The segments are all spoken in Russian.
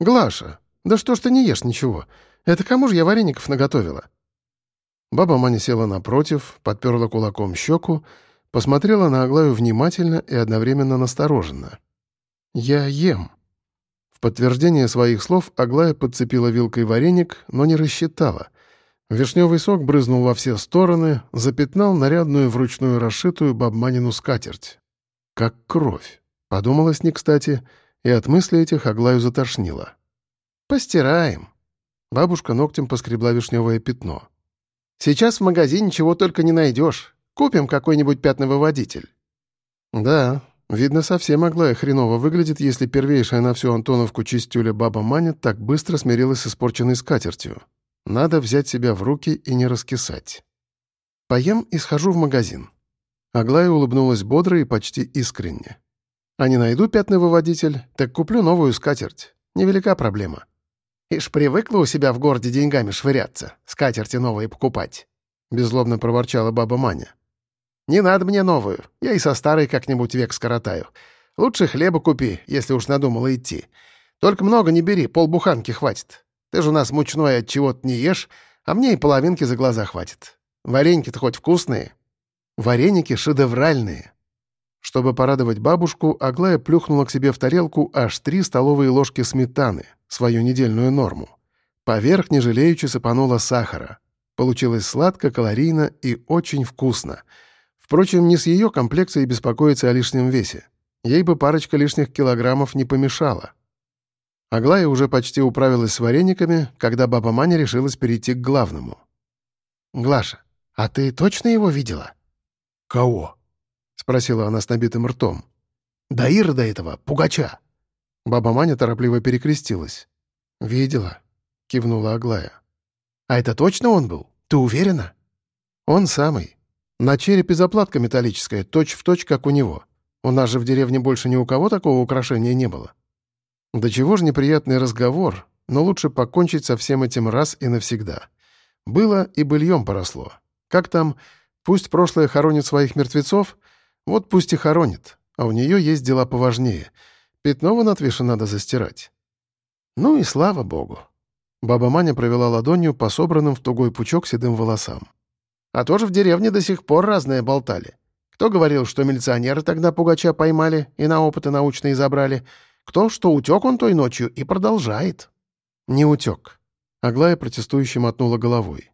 «Глаша, да что ж ты не ешь ничего? Это кому же я вареников наготовила?» Баба Маня села напротив, подперла кулаком щеку, посмотрела на Аглаю внимательно и одновременно настороженно. «Я ем». В подтверждение своих слов Аглая подцепила вилкой вареник, но не рассчитала. Вишневый сок брызнул во все стороны, запятнал нарядную вручную расшитую бабманину скатерть. Как кровь. Подумалось не кстати, и от мысли этих Аглаю затошнило. «Постираем». Бабушка ногтем поскребла вишневое пятно. Сейчас в магазине чего только не найдешь. Купим какой-нибудь пятновыводитель». «Да, видно, совсем Аглая хреново выглядит, если первейшая на всю Антоновку чистюля баба Маня так быстро смирилась с испорченной скатертью. Надо взять себя в руки и не раскисать. Поем и схожу в магазин». Аглая улыбнулась бодро и почти искренне. «А не найду пятновыводитель, так куплю новую скатерть. Невелика проблема. Ишь, привыкла у себя в городе деньгами швыряться, скатерти новые покупать», — беззлобно проворчала баба Маня. «Не надо мне новую, я и со старой как-нибудь век скоротаю. Лучше хлеба купи, если уж надумала идти. Только много не бери, полбуханки хватит. Ты же у нас мучной от чего-то не ешь, а мне и половинки за глаза хватит. Вареньки-то хоть вкусные?» «Вареники шедевральные», чтобы порадовать бабушку, Аглая плюхнула к себе в тарелку аж три столовые ложки сметаны, свою недельную норму. Поверх не сыпанула сахара. Получилось сладко, калорийно и очень вкусно. Впрочем, не с ее комплекцией беспокоиться о лишнем весе. Ей бы парочка лишних килограммов не помешала. Аглая уже почти управилась с варениками, когда баба Маня решилась перейти к главному. «Глаша, а ты точно его видела?» «Кого?» — спросила она с набитым ртом. «Да Ирода этого, пугача!» Баба Маня торопливо перекрестилась. «Видела», — кивнула Аглая. «А это точно он был? Ты уверена?» «Он самый. На черепе заплатка металлическая, точь-в-точь, точь, как у него. У нас же в деревне больше ни у кого такого украшения не было». Да чего ж неприятный разговор, но лучше покончить со всем этим раз и навсегда. Было и быльем поросло. Как там, пусть прошлое хоронит своих мертвецов — вот пусть и хоронит, а у нее есть дела поважнее. Пятно вон от виши надо застирать. Ну и слава богу. Баба Маня провела ладонью по собранным в тугой пучок седым волосам. А тоже в деревне до сих пор разные болтали. Кто говорил, что милиционеры тогда Пугача поймали и на опыты научные забрали, кто, что утек он той ночью и продолжает. Не утек. Аглая протестующе мотнула головой.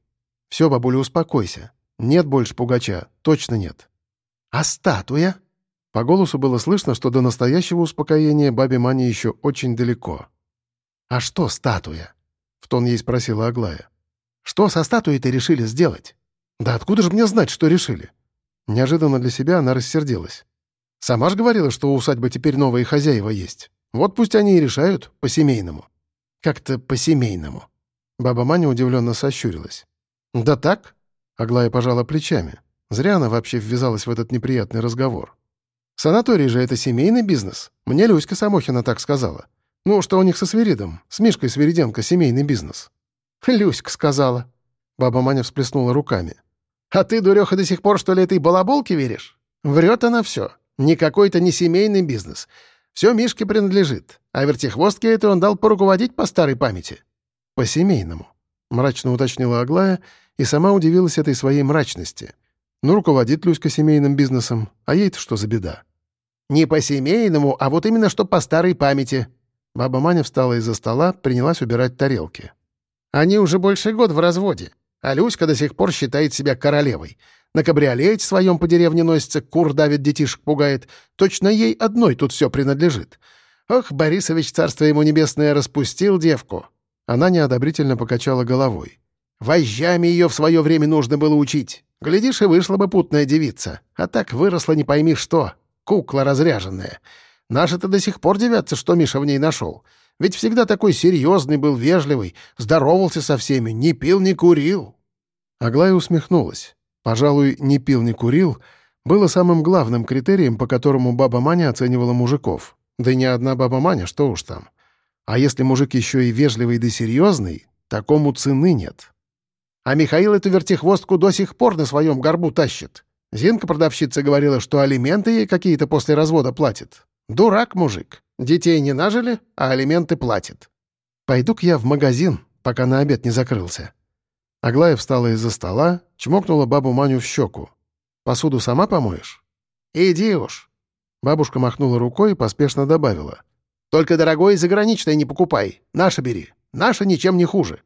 «Все, бабуля, успокойся. Нет больше Пугача, точно нет. «А статуя?» По голосу было слышно, что до настоящего успокоения бабе Мане еще очень далеко. «А что статуя?» — в тон ей спросила Аглая. «Что со статуей-то решили сделать?» «Да откуда же мне знать, что решили?» Неожиданно для себя она рассердилась. «Сама же говорила, что у усадьбы теперь новые хозяева есть. Вот пусть они и решают по-семейному». «Как-то по-семейному». Баба Маня удивленно сощурилась. «Да так?» — Аглая пожала плечами. Зря она вообще ввязалась в этот неприятный разговор. Санаторий же — это семейный бизнес. Мне Люська Самохина так сказала. Ну, что у них со Свиридом, с Мишкой Свириденко семейный бизнес. Люська сказала. Баба Маня всплеснула руками. А ты, дуреха, до сих пор, что ли, этой балаболке веришь? Врет она все. Никакой-то не семейный бизнес. Все Мишке принадлежит. А вертихвостке это он дал поруководить по старой памяти. По-семейному. Мрачно уточнила Аглая и сама удивилась этой своей мрачности — ну, руководит Люська семейным бизнесом, а ей-то что за беда? «Не по-семейному, а вот именно что по старой памяти». Баба Маня встала из-за стола, принялась убирать тарелки. «Они уже больше год в разводе, а Люська до сих пор считает себя королевой. На кабриолете своем по деревне носится, кур давит, детишек пугает. Точно ей одной тут все принадлежит. Ох, Борисович, царство ему небесное, распустил девку». Она неодобрительно покачала головой. «Вожжами ее в свое время нужно было учить. Глядишь, и вышла бы путная девица. А так выросла не пойми что. Кукла разряженная. Наши-то до сих пор девятся, что Миша в ней нашел. Ведь всегда такой серьезный был, вежливый, здоровался со всеми, не пил, не курил». Аглая усмехнулась. Пожалуй, «не пил, не курил» было самым главным критерием, по которому баба Маня оценивала мужиков. Да и не одна баба Маня, что уж там. А если мужик еще и вежливый да серьезный, такому цены нет. А Михаил эту вертихвостку до сих пор на своем горбу тащит. Зинка-продавщица говорила, что алименты ей какие-то после развода платит. Дурак мужик. Детей не нажили, а алименты платит. Пойду-ка я в магазин, пока на обед не закрылся». Аглая встала из-за стола, чмокнула бабу Маню в щеку. «Посуду сама помоешь?» «Иди уж». Бабушка махнула рукой и поспешно добавила. «Только дорогое заграничное не покупай. Наше бери. Наше ничем не хуже».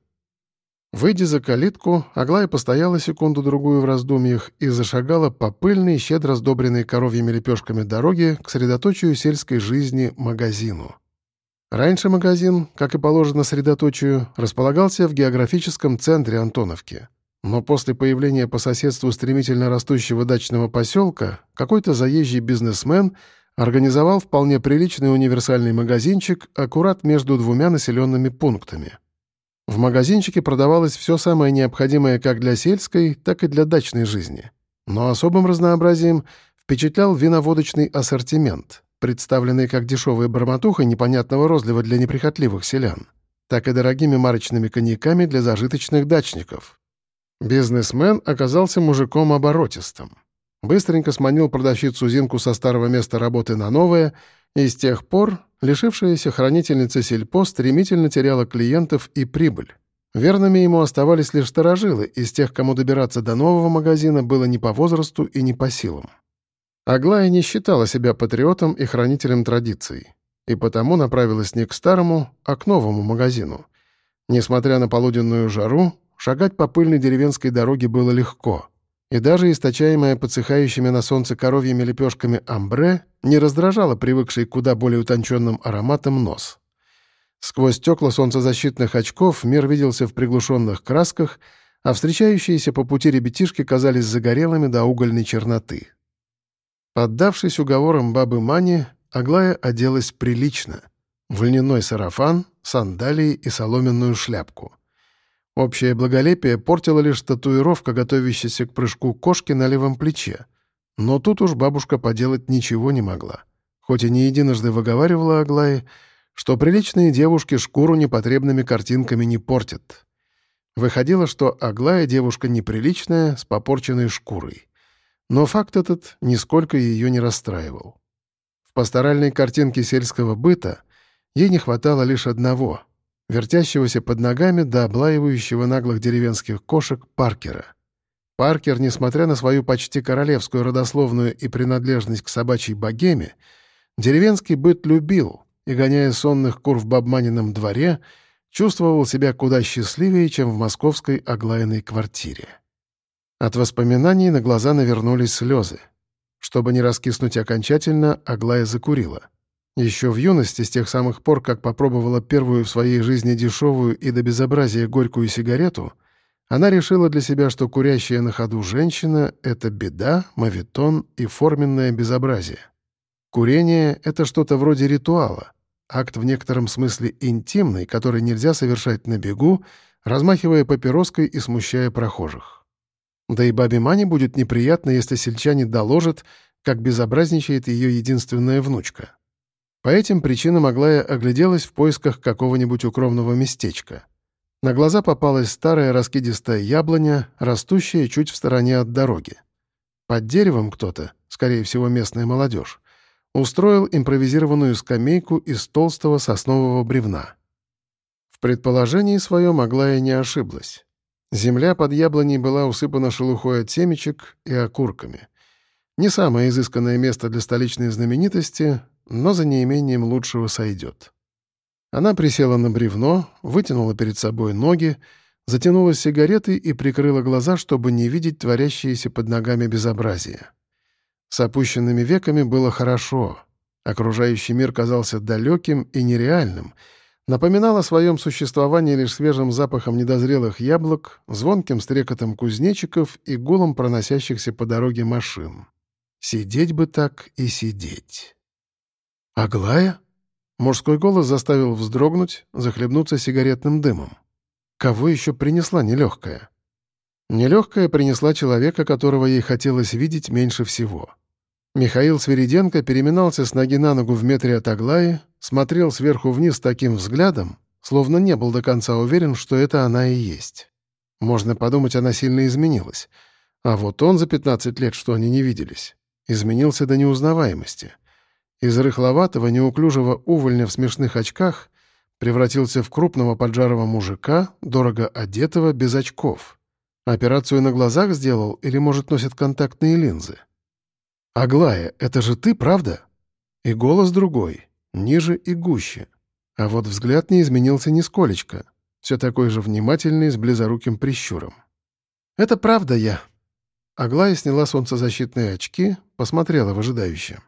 Выйдя за калитку, Аглая постояла секунду-другую в раздумьях и зашагала по пыльной, щедро сдобренной коровьими лепешками дороге к средоточию сельской жизни магазину. Раньше магазин, как и положено средоточию, располагался в географическом центре Антоновки. Но после появления по соседству стремительно растущего дачного поселка какой-то заезжий бизнесмен организовал вполне приличный универсальный магазинчик аккурат между двумя населенными пунктами — в магазинчике продавалось все самое необходимое как для сельской, так и для дачной жизни. Но особым разнообразием впечатлял виноводочный ассортимент, представленный как дешевая барматуха непонятного розлива для неприхотливых селян, так и дорогими марочными коньяками для зажиточных дачников. Бизнесмен оказался мужиком оборотистым. Быстренько сманил продавщицу Зинку со старого места работы на новое, и с тех пор Лишившаяся хранительница сельпо стремительно теряла клиентов и прибыль. Верными ему оставались лишь сторожилы, из тех, кому добираться до нового магазина было не по возрасту и не по силам. Аглая не считала себя патриотом и хранителем традиций, и потому направилась не к старому, а к новому магазину. Несмотря на полуденную жару, шагать по пыльной деревенской дороге было легко — и даже источаемое подсыхающими на солнце коровьими лепешками амбре не раздражало привыкший к куда более утонченным ароматом нос. Сквозь стекла солнцезащитных очков мир виделся в приглушенных красках, а встречающиеся по пути ребятишки казались загорелыми до угольной черноты. Поддавшись уговорам бабы Мани, Аглая оделась прилично. В льняной сарафан, сандалии и соломенную шляпку — Общее благолепие портила лишь татуировка, готовящаяся к прыжку кошки на левом плече. Но тут уж бабушка поделать ничего не могла. Хоть и не единожды выговаривала Аглае, что приличные девушки шкуру непотребными картинками не портят. Выходило, что Аглая девушка неприличная, с попорченной шкурой. Но факт этот нисколько ее не расстраивал. В пасторальной картинке сельского быта ей не хватало лишь одного — вертящегося под ногами до облаивающего наглых деревенских кошек Паркера. Паркер, несмотря на свою почти королевскую родословную и принадлежность к собачьей богеме, деревенский быт любил и, гоняя сонных кур в бабманином дворе, чувствовал себя куда счастливее, чем в московской оглаянной квартире. От воспоминаний на глаза навернулись слезы. Чтобы не раскиснуть окончательно, Аглая закурила — еще в юности, с тех самых пор, как попробовала первую в своей жизни дешевую и до безобразия горькую сигарету, она решила для себя, что курящая на ходу женщина — это беда, мавитон и форменное безобразие. Курение — это что-то вроде ритуала, акт в некотором смысле интимный, который нельзя совершать на бегу, размахивая папироской и смущая прохожих. Да и бабе Мане будет неприятно, если сельчане доложат, как безобразничает ее единственная внучка. По этим причинам Аглая огляделась в поисках какого-нибудь укромного местечка. На глаза попалась старая раскидистая яблоня, растущая чуть в стороне от дороги. Под деревом кто-то, скорее всего местная молодежь, устроил импровизированную скамейку из толстого соснового бревна. В предположении своем Аглая не ошиблась. Земля под яблоней была усыпана шелухой от семечек и окурками. Не самое изысканное место для столичной знаменитости, но за неимением лучшего сойдет. Она присела на бревно, вытянула перед собой ноги, затянула сигареты и прикрыла глаза, чтобы не видеть творящиеся под ногами безобразие. С опущенными веками было хорошо. Окружающий мир казался далеким и нереальным, напоминал о своем существовании лишь свежим запахом недозрелых яблок, звонким стрекотом кузнечиков и гулом проносящихся по дороге машин. Сидеть бы так и сидеть. «Аглая?» Мужской голос заставил вздрогнуть, захлебнуться сигаретным дымом. Кого еще принесла нелегкая? Нелегкая принесла человека, которого ей хотелось видеть меньше всего. Михаил Свириденко переминался с ноги на ногу в метре от Аглаи, смотрел сверху вниз таким взглядом, словно не был до конца уверен, что это она и есть. Можно подумать, она сильно изменилась. А вот он за 15 лет, что они не виделись, изменился до неузнаваемости. Из рыхловатого, неуклюжего увольня в смешных очках превратился в крупного поджарого мужика, дорого одетого, без очков. Операцию на глазах сделал или, может, носит контактные линзы? «Аглая, это же ты, правда?» И голос другой, ниже и гуще. А вот взгляд не изменился нисколечко. Все такой же внимательный, с близоруким прищуром. «Это правда я». Аглая сняла солнцезащитные очки, посмотрела выжидающе.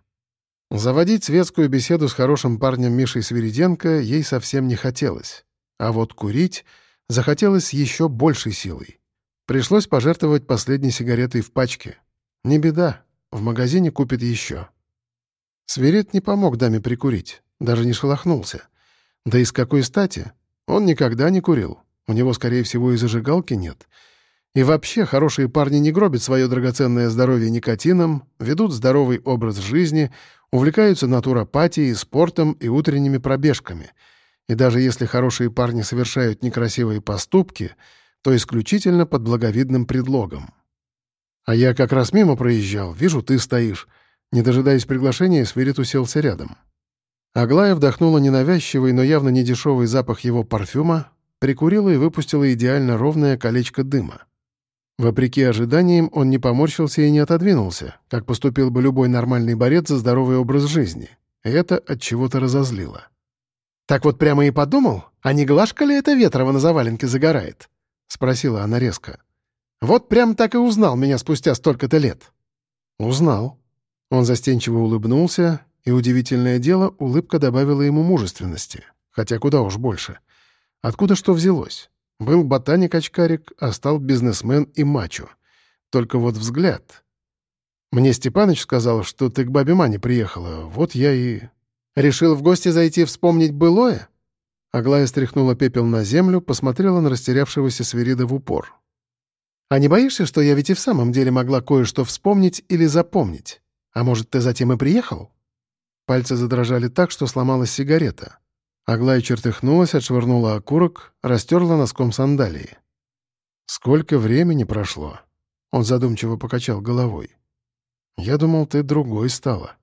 Заводить светскую беседу с хорошим парнем Мишей Свириденко ей совсем не хотелось. А вот курить захотелось еще большей силой. Пришлось пожертвовать последней сигаретой в пачке. Не беда, в магазине купит еще. Свирид не помог даме прикурить, даже не шелохнулся. Да и с какой стати? Он никогда не курил. У него, скорее всего, и зажигалки нет — и вообще, хорошие парни не гробят свое драгоценное здоровье никотином, ведут здоровый образ жизни, увлекаются натуропатией, спортом и утренними пробежками. И даже если хорошие парни совершают некрасивые поступки, то исключительно под благовидным предлогом. А я как раз мимо проезжал, вижу, ты стоишь. Не дожидаясь приглашения, Свирит уселся рядом. Аглая вдохнула ненавязчивый, но явно недешевый запах его парфюма, прикурила и выпустила идеально ровное колечко дыма. Вопреки ожиданиям, он не поморщился и не отодвинулся, как поступил бы любой нормальный борец за здоровый образ жизни. Это от чего-то разозлило. «Так вот прямо и подумал, а не Глашка ли это Ветрова на заваленке загорает?» — спросила она резко. «Вот прям так и узнал меня спустя столько-то лет». «Узнал». Он застенчиво улыбнулся, и, удивительное дело, улыбка добавила ему мужественности. Хотя куда уж больше. Откуда что взялось? Был ботаник-очкарик, а стал бизнесмен и мачо. Только вот взгляд. Мне Степаныч сказал, что ты к бабе Мане приехала. Вот я и... Решил в гости зайти вспомнить былое? Аглая стряхнула пепел на землю, посмотрела на растерявшегося Свирида в упор. «А не боишься, что я ведь и в самом деле могла кое-что вспомнить или запомнить? А может, ты затем и приехал?» Пальцы задрожали так, что сломалась сигарета. Аглая чертыхнулась, отшвырнула окурок, растерла носком сандалии. «Сколько времени прошло?» Он задумчиво покачал головой. «Я думал, ты другой стала».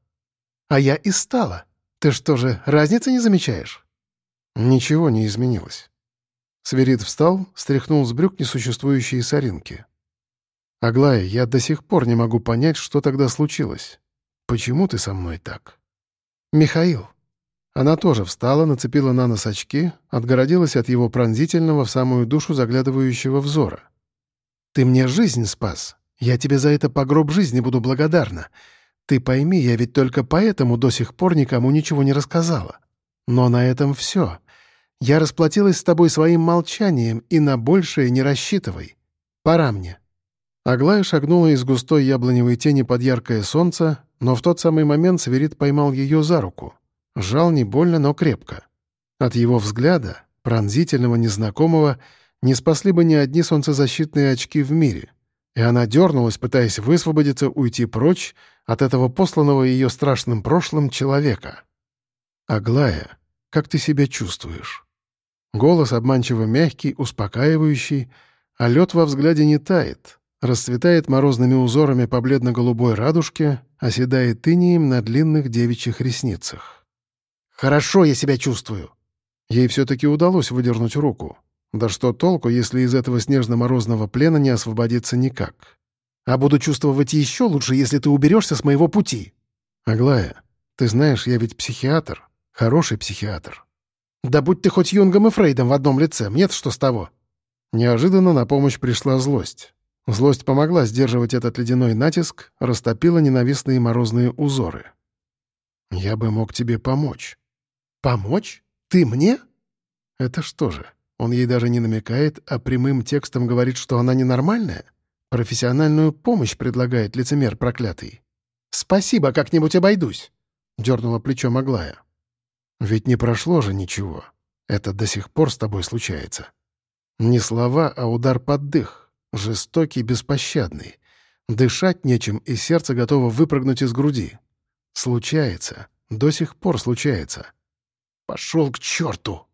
«А я и стала. Ты что же, разницы не замечаешь?» Ничего не изменилось. Сверид встал, стряхнул с брюк несуществующие соринки. «Аглая, я до сих пор не могу понять, что тогда случилось. Почему ты со мной так?» «Михаил, она тоже встала, нацепила на нос очки, отгородилась от его пронзительного в самую душу заглядывающего взора. «Ты мне жизнь спас. Я тебе за это по гроб жизни буду благодарна. Ты пойми, я ведь только поэтому до сих пор никому ничего не рассказала. Но на этом все. Я расплатилась с тобой своим молчанием, и на большее не рассчитывай. Пора мне». Аглая шагнула из густой яблоневой тени под яркое солнце, но в тот самый момент Сверид поймал ее за руку. Жал не больно, но крепко. От его взгляда, пронзительного, незнакомого, не спасли бы ни одни солнцезащитные очки в мире. И она дернулась, пытаясь высвободиться, уйти прочь от этого посланного ее страшным прошлым человека. «Аглая, как ты себя чувствуешь?» Голос обманчиво мягкий, успокаивающий, а лед во взгляде не тает, расцветает морозными узорами по бледно-голубой радужке, оседает инием на длинных девичьих ресницах. «Хорошо я себя чувствую». Ей все-таки удалось выдернуть руку. Да что толку, если из этого снежно-морозного плена не освободиться никак? А буду чувствовать еще лучше, если ты уберешься с моего пути. Аглая, ты знаешь, я ведь психиатр. Хороший психиатр. Да будь ты хоть Юнгом и Фрейдом в одном лице, мне-то что с того? Неожиданно на помощь пришла злость. Злость помогла сдерживать этот ледяной натиск, растопила ненавистные морозные узоры. «Я бы мог тебе помочь». «Помочь? Ты мне?» «Это что же, он ей даже не намекает, а прямым текстом говорит, что она ненормальная? Профессиональную помощь предлагает лицемер проклятый». «Спасибо, как-нибудь обойдусь», — дернула плечом Аглая. «Ведь не прошло же ничего. Это до сих пор с тобой случается. Не слова, а удар под дых, жестокий, беспощадный. Дышать нечем, и сердце готово выпрыгнуть из груди. Случается, до сих пор случается. Пошел к черту!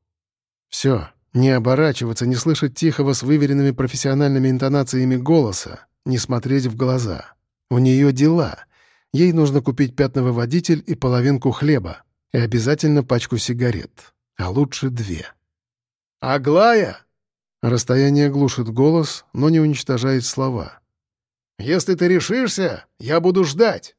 Все, не оборачиваться, не слышать тихого с выверенными профессиональными интонациями голоса, не смотреть в глаза. У нее дела. Ей нужно купить пятновыводитель и половинку хлеба. И обязательно пачку сигарет. а лучше две. «Аглая!» Расстояние глушит голос, но не уничтожает слова. «Если ты решишься, я буду ждать!»